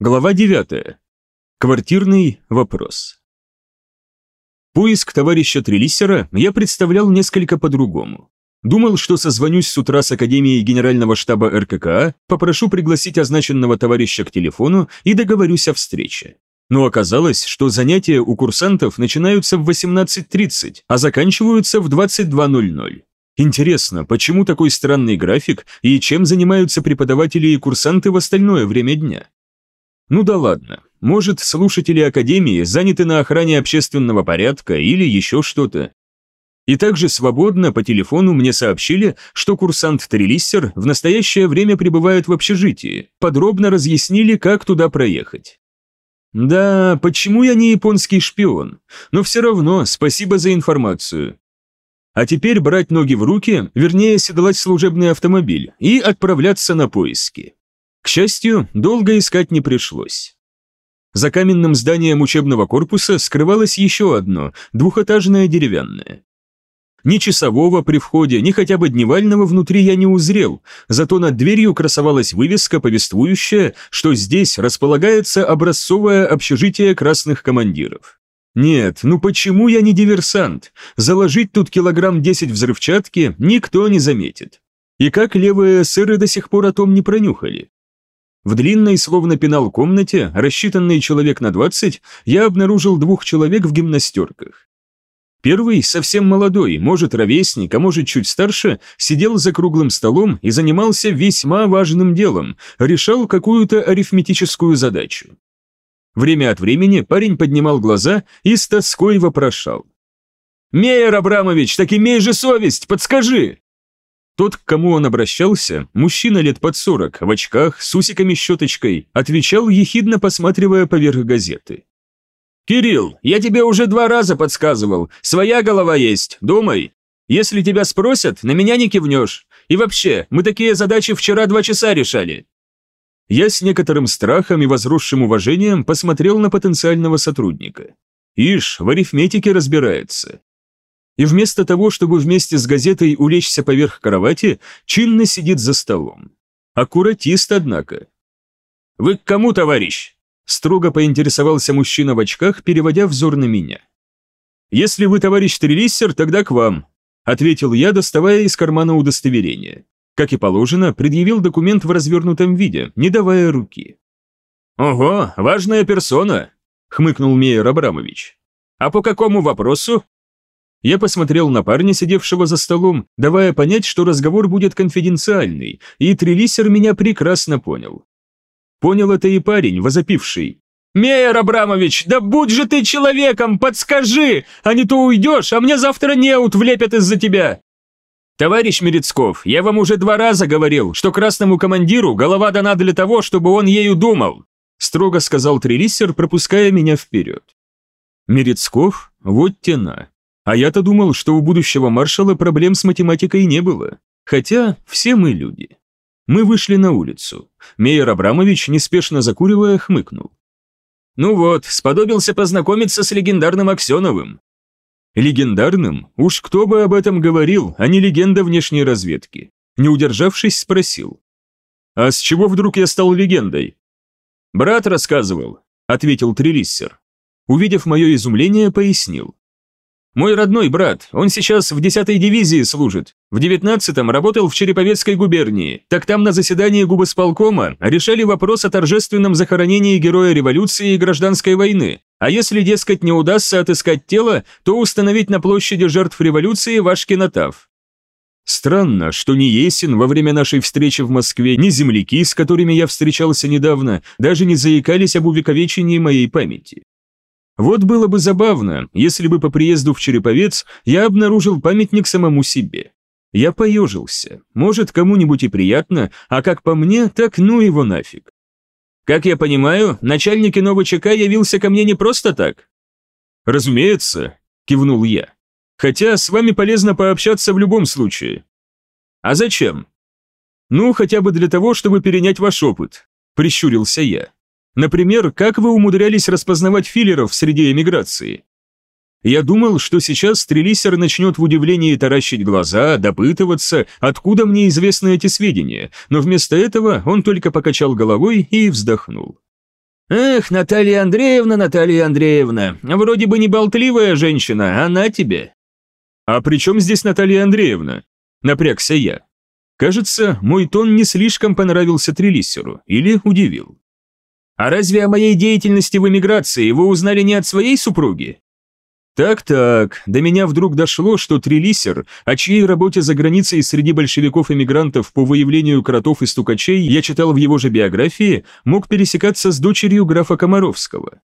Глава 9. Квартирный вопрос. Поиск товарища Трелиссера я представлял несколько по-другому. Думал, что созвонюсь с утра с Академией Генерального штаба РККА, попрошу пригласить означенного товарища к телефону и договорюсь о встрече. Но оказалось, что занятия у курсантов начинаются в 18.30, а заканчиваются в 22.00. Интересно, почему такой странный график и чем занимаются преподаватели и курсанты в остальное время дня? Ну да ладно, может, слушатели Академии заняты на охране общественного порядка или еще что-то. И также свободно по телефону мне сообщили, что курсант Трелиссер в настоящее время пребывает в общежитии, подробно разъяснили, как туда проехать. Да, почему я не японский шпион? Но все равно спасибо за информацию. А теперь брать ноги в руки, вернее седлать служебный автомобиль и отправляться на поиски. К счастью, долго искать не пришлось. За каменным зданием учебного корпуса скрывалось еще одно, двухэтажное деревянное. Ни часового при входе, ни хотя бы дневального внутри я не узрел, зато над дверью красовалась вывеска, повествующая, что здесь располагается образцовое общежитие красных командиров. Нет, ну почему я не диверсант? Заложить тут килограмм 10 взрывчатки никто не заметит. И как левые сыры до сих пор о том не пронюхали? В длинной, словно пенал комнате, рассчитанной человек на 20, я обнаружил двух человек в гимнастерках. Первый, совсем молодой, может ровесник, а может чуть старше, сидел за круглым столом и занимался весьма важным делом, решал какую-то арифметическую задачу. Время от времени парень поднимал глаза и с тоской вопрошал. «Мейер Абрамович, так имей же совесть, подскажи!» Тот, к кому он обращался, мужчина лет под сорок, в очках, с усиками-щеточкой, отвечал, ехидно посматривая поверх газеты. «Кирилл, я тебе уже два раза подсказывал, своя голова есть, думай. Если тебя спросят, на меня не кивнешь. И вообще, мы такие задачи вчера два часа решали». Я с некоторым страхом и возросшим уважением посмотрел на потенциального сотрудника. Ишь, в арифметике разбирается и вместо того, чтобы вместе с газетой улечься поверх кровати, чинно сидит за столом. Аккуратист, однако. «Вы к кому, товарищ?» строго поинтересовался мужчина в очках, переводя взор на меня. «Если вы товарищ Трелиссер, тогда к вам», ответил я, доставая из кармана удостоверение. Как и положено, предъявил документ в развернутом виде, не давая руки. «Ого, важная персона», хмыкнул Мейер Абрамович. «А по какому вопросу?» Я посмотрел на парня, сидевшего за столом, давая понять, что разговор будет конфиденциальный, и Трелисер меня прекрасно понял. Понял это и парень, возопивший. «Мейер Абрамович, да будь же ты человеком, подскажи, а не то уйдешь, а мне завтра неут влепят из-за тебя!» «Товарищ Мерецков, я вам уже два раза говорил, что красному командиру голова дана для того, чтобы он ею думал», строго сказал Трелиссер, пропуская меня вперед. Мерецков? Вот тена. А я-то думал, что у будущего маршала проблем с математикой не было. Хотя все мы люди. Мы вышли на улицу. Мейер Абрамович, неспешно закуривая, хмыкнул. «Ну вот, сподобился познакомиться с легендарным Аксеновым». «Легендарным? Уж кто бы об этом говорил, а не легенда внешней разведки». Не удержавшись, спросил. «А с чего вдруг я стал легендой?» «Брат рассказывал», — ответил Трелиссер. Увидев мое изумление, пояснил. Мой родной брат, он сейчас в 10-й дивизии служит. В 19-м работал в Череповецкой губернии. Так там на заседании губосполкома решали вопрос о торжественном захоронении героя революции и гражданской войны. А если, дескать, не удастся отыскать тело, то установить на площади жертв революции ваш кинотав. Странно, что ни Есин во время нашей встречи в Москве, ни земляки, с которыми я встречался недавно, даже не заикались об увековечении моей памяти. Вот было бы забавно, если бы по приезду в Череповец я обнаружил памятник самому себе. Я поежился. Может, кому-нибудь и приятно, а как по мне, так ну его нафиг. Как я понимаю, начальник иного ЧК явился ко мне не просто так? Разумеется, кивнул я. Хотя с вами полезно пообщаться в любом случае. А зачем? Ну, хотя бы для того, чтобы перенять ваш опыт, прищурился я. Например, как вы умудрялись распознавать филлеров среди эмиграции? Я думал, что сейчас стрелисер начнет в удивлении таращить глаза, допытываться, откуда мне известны эти сведения, но вместо этого он только покачал головой и вздохнул. «Эх, Наталья Андреевна, Наталья Андреевна, вроде бы не болтливая женщина, она тебе». «А при чем здесь Наталья Андреевна?» Напрягся я. Кажется, мой тон не слишком понравился Трелиссеру или удивил. «А разве о моей деятельности в эмиграции вы узнали не от своей супруги?» Так-так, до меня вдруг дошло, что Трелисер, о чьей работе за границей среди большевиков-эмигрантов по выявлению кротов и стукачей я читал в его же биографии, мог пересекаться с дочерью графа Комаровского.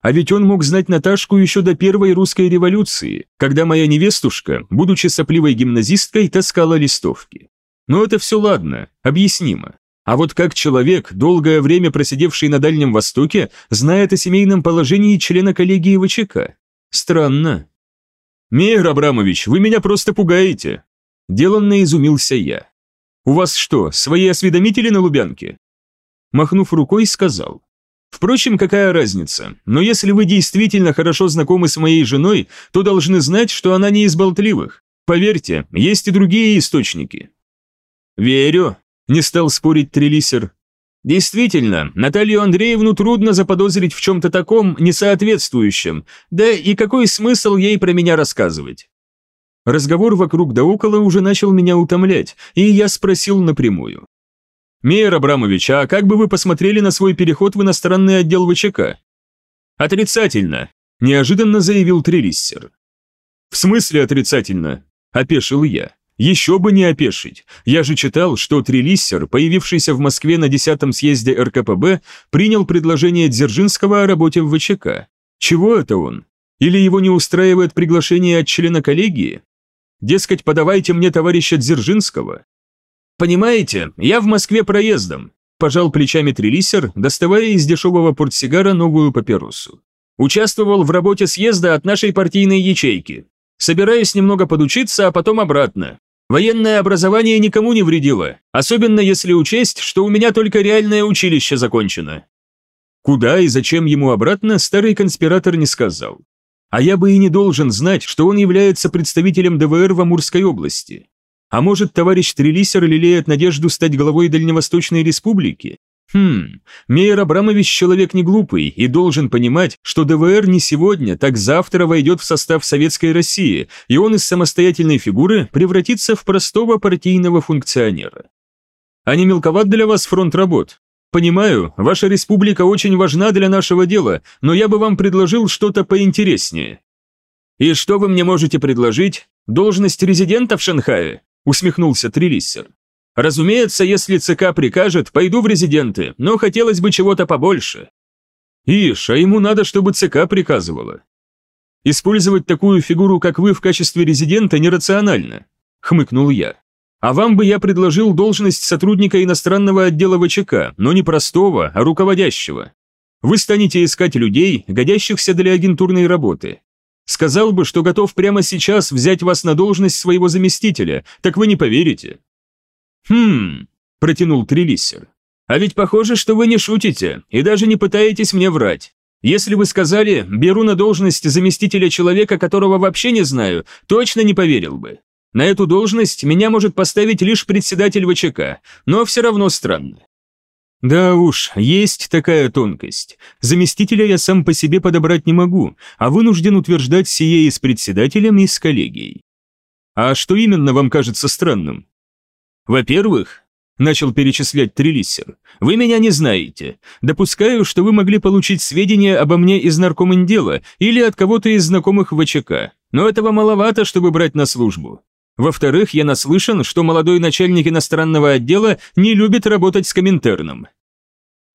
А ведь он мог знать Наташку еще до первой русской революции, когда моя невестушка, будучи сопливой гимназисткой, таскала листовки. Но это все ладно, объяснимо. А вот как человек, долгое время просидевший на Дальнем Востоке, знает о семейном положении члена коллегии ВЧК? Странно. «Мейер Абрамович, вы меня просто пугаете!» Деланно изумился я. «У вас что, свои осведомители на Лубянке?» Махнув рукой, сказал. «Впрочем, какая разница? Но если вы действительно хорошо знакомы с моей женой, то должны знать, что она не из болтливых. Поверьте, есть и другие источники». «Верю», – не стал спорить Трелисер. Действительно, Наталью Андреевну трудно заподозрить в чем-то таком несоответствующем, да и какой смысл ей про меня рассказывать? Разговор вокруг да около уже начал меня утомлять, и я спросил напрямую. «Мейер Абрамович, а как бы вы посмотрели на свой переход в иностранный отдел ВЧК?» «Отрицательно», – неожиданно заявил Трелиссер. «В смысле отрицательно?» – опешил я. Еще бы не опешить. Я же читал, что Трелиссер, появившийся в Москве на 10-м съезде РКПБ, принял предложение Дзержинского о работе в ВЧК. Чего это он? Или его не устраивает приглашение от члена коллегии? Дескать, подавайте мне товарища Дзержинского. Понимаете, я в Москве проездом, пожал плечами Трелиссер, доставая из дешевого портсигара новую папиросу. Участвовал в работе съезда от нашей партийной ячейки. Собираюсь немного подучиться, а потом обратно. Военное образование никому не вредило, особенно если учесть, что у меня только реальное училище закончено. Куда и зачем ему обратно, старый конспиратор не сказал. А я бы и не должен знать, что он является представителем ДВР в Амурской области. А может, товарищ Трелисер лелеет надежду стать главой Дальневосточной Республики? Хм, Мейер Абрамович человек не глупый и должен понимать, что ДВР не сегодня, так завтра войдет в состав Советской России, и он из самостоятельной фигуры превратится в простого партийного функционера. А не мелковат для вас фронт работ? Понимаю, ваша республика очень важна для нашего дела, но я бы вам предложил что-то поинтереснее. И что вы мне можете предложить? Должность резидента в Шанхае? Усмехнулся Трилиссер. Разумеется, если ЦК прикажет, пойду в резиденты, но хотелось бы чего-то побольше. Ишь, а ему надо, чтобы ЦК приказывало. Использовать такую фигуру, как вы, в качестве резидента нерационально, хмыкнул я. А вам бы я предложил должность сотрудника иностранного отдела ВЧК, но не простого, а руководящего. Вы станете искать людей, годящихся для агентурной работы. Сказал бы, что готов прямо сейчас взять вас на должность своего заместителя, так вы не поверите. «Хм...» – протянул Трелиссер. «А ведь похоже, что вы не шутите и даже не пытаетесь мне врать. Если вы сказали, беру на должность заместителя человека, которого вообще не знаю, точно не поверил бы. На эту должность меня может поставить лишь председатель ВЧК, но все равно странно. Да уж, есть такая тонкость. Заместителя я сам по себе подобрать не могу, а вынужден утверждать сие и с председателем, и с коллегией. А что именно вам кажется странным? Во-первых, начал перечислять Трелиссер, вы меня не знаете. Допускаю, что вы могли получить сведения обо мне из наркоминдела или от кого-то из знакомых ВЧК, но этого маловато, чтобы брать на службу. Во-вторых, я наслышан, что молодой начальник иностранного отдела не любит работать с Коминтерном.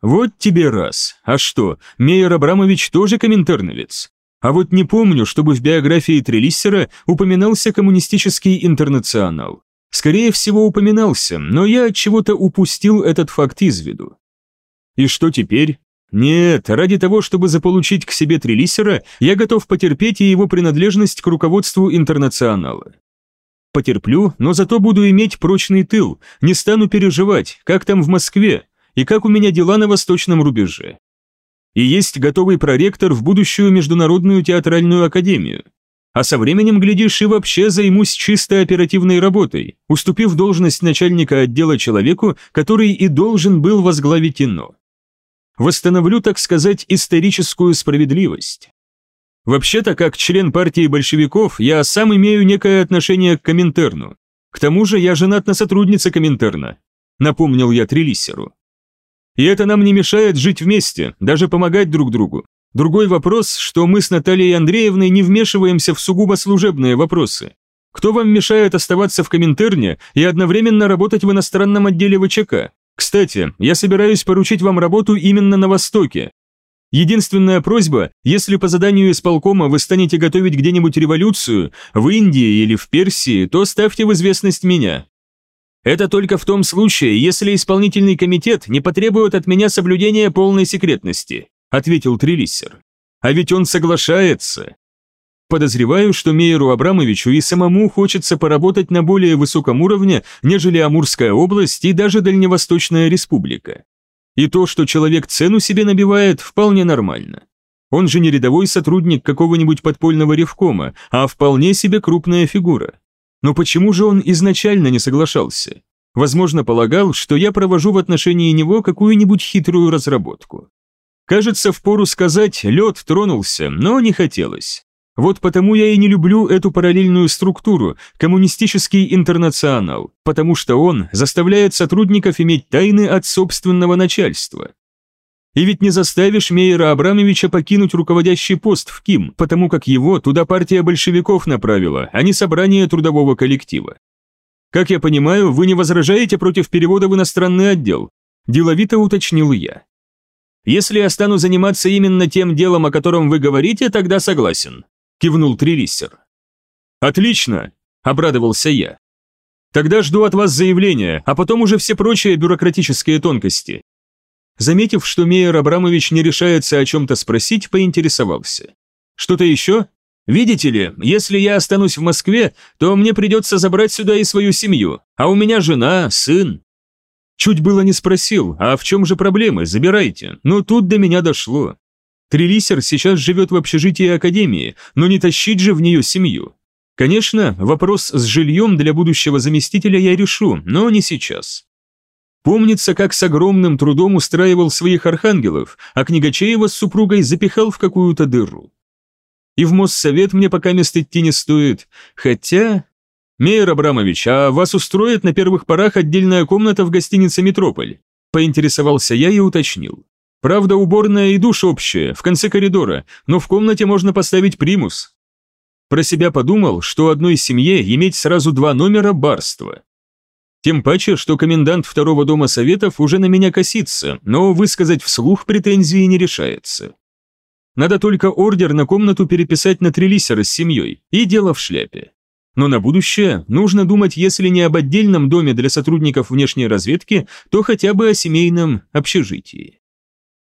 Вот тебе раз. А что, Мейер Абрамович тоже коминтерновец? А вот не помню, чтобы в биографии Трелиссера упоминался коммунистический интернационал. Скорее всего, упоминался, но я от чего-то упустил этот факт из виду. И что теперь? Нет, ради того, чтобы заполучить к себе Трелисера, я готов потерпеть и его принадлежность к руководству интернационала. Потерплю, но зато буду иметь прочный тыл, не стану переживать, как там в Москве и как у меня дела на восточном рубеже. И есть готовый проректор в будущую Международную театральную академию а со временем, глядишь, и вообще займусь чисто оперативной работой, уступив должность начальника отдела человеку, который и должен был возглавить ИНО. Восстановлю, так сказать, историческую справедливость. Вообще-то, как член партии большевиков, я сам имею некое отношение к Коминтерну. К тому же я женат на сотруднице Коминтерна, напомнил я Трелиссеру. И это нам не мешает жить вместе, даже помогать друг другу. Другой вопрос, что мы с Натальей Андреевной не вмешиваемся в сугубо служебные вопросы. Кто вам мешает оставаться в Коминтерне и одновременно работать в иностранном отделе ВЧК? Кстати, я собираюсь поручить вам работу именно на Востоке, Единственная просьба, если по заданию исполкома вы станете готовить где-нибудь революцию, в Индии или в Персии, то ставьте в известность меня. Это только в том случае, если исполнительный комитет не потребует от меня соблюдения полной секретности, ответил Трелиссер. А ведь он соглашается. Подозреваю, что Мейеру Абрамовичу и самому хочется поработать на более высоком уровне, нежели Амурская область и даже Дальневосточная республика. И то, что человек цену себе набивает, вполне нормально. Он же не рядовой сотрудник какого-нибудь подпольного ревкома, а вполне себе крупная фигура. Но почему же он изначально не соглашался? Возможно, полагал, что я провожу в отношении него какую-нибудь хитрую разработку. Кажется, впору сказать, лед тронулся, но не хотелось. Вот потому я и не люблю эту параллельную структуру, коммунистический интернационал, потому что он заставляет сотрудников иметь тайны от собственного начальства. И ведь не заставишь Мейера Абрамовича покинуть руководящий пост в КИМ, потому как его туда партия большевиков направила, а не собрание трудового коллектива. Как я понимаю, вы не возражаете против перевода в иностранный отдел? Деловито уточнил я. Если я стану заниматься именно тем делом, о котором вы говорите, тогда согласен кивнул Трелиссер. Отлично, обрадовался я. Тогда жду от вас заявления, а потом уже все прочие бюрократические тонкости. Заметив, что Мейер Абрамович не решается о чем-то спросить, поинтересовался. Что-то еще? Видите ли, если я останусь в Москве, то мне придется забрать сюда и свою семью, а у меня жена, сын. Чуть было не спросил, а в чем же проблемы, забирайте, но тут до меня дошло. Трелисер сейчас живет в общежитии Академии, но не тащить же в нее семью. Конечно, вопрос с жильем для будущего заместителя я решу, но не сейчас. Помнится, как с огромным трудом устраивал своих архангелов, а Книгачеева с супругой запихал в какую-то дыру. И в Моссовет мне пока мест идти не стоит, хотя... Мейер Абрамович, а вас устроит на первых порах отдельная комната в гостинице «Метрополь»? Поинтересовался я и уточнил. Правда, уборная и душ общие, в конце коридора, но в комнате можно поставить примус. Про себя подумал, что одной семье иметь сразу два номера – барства. Тем паче, что комендант второго дома советов уже на меня косится, но высказать вслух претензии не решается. Надо только ордер на комнату переписать на трелисера с семьей, и дело в шляпе. Но на будущее нужно думать, если не об отдельном доме для сотрудников внешней разведки, то хотя бы о семейном общежитии.